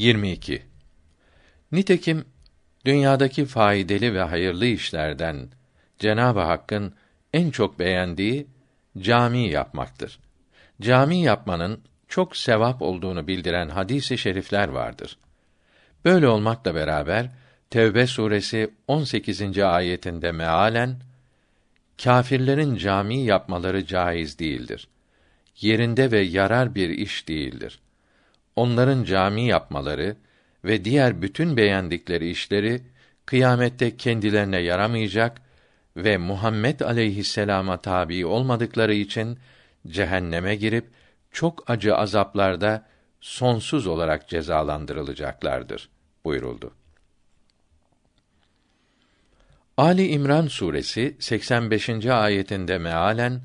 22. Nitekim dünyadaki faydalı ve hayırlı işlerden Cenab-ı Hakk'ın en çok beğendiği cami yapmaktır. Cami yapmanın çok sevap olduğunu bildiren hadisi şerifler vardır. Böyle olmakla beraber Tevbe suresi 18. ayetinde mealen kâfirlerin cami yapmaları caiz değildir. Yerinde ve yarar bir iş değildir. Onların cami yapmaları ve diğer bütün beğendikleri işleri kıyamette kendilerine yaramayacak ve Muhammed aleyhisselama tabi olmadıkları için cehenneme girip çok acı azaplarda sonsuz olarak cezalandırılacaklardır buyuruldu. Ali İmran suresi 85. ayetinde mealen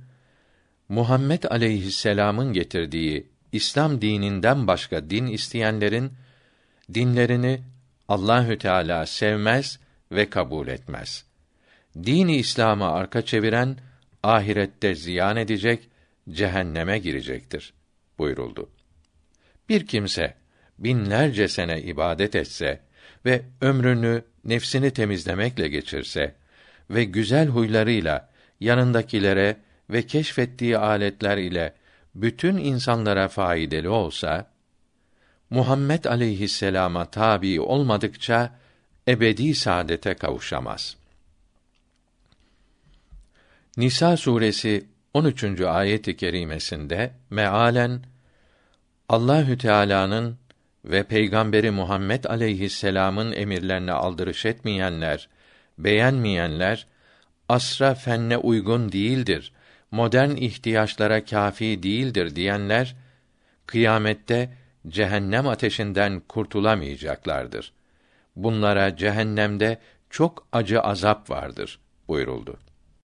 Muhammed aleyhisselam'ın getirdiği İslam dininden başka din isteyenlerin dinlerini Allahü Teala sevmez ve kabul etmez. Dini İslam'a arka çeviren ahirette ziyan edecek, cehenneme girecektir buyuruldu. Bir kimse binlerce sene ibadet etse ve ömrünü nefsini temizlemekle geçirse ve güzel huylarıyla yanındakilere ve keşfettiği aletler ile bütün insanlara faydalı olsa Muhammed aleyhisselama tabi olmadıkça ebedi saadete kavuşamaz. Nisa suresi 13. ayet-i kerimesinde mealen Allahü Teala'nın ve Peygamberi Muhammed aleyhisselam'ın emirlerine aldırış etmeyenler, beğenmeyenler asra fenne uygun değildir, modern ihtiyaçlara kafi değildir diyenler kıyamette cehennem ateşinden kurtulamayacaklardır. Bunlara cehennemde çok acı azap vardır buyuruldu.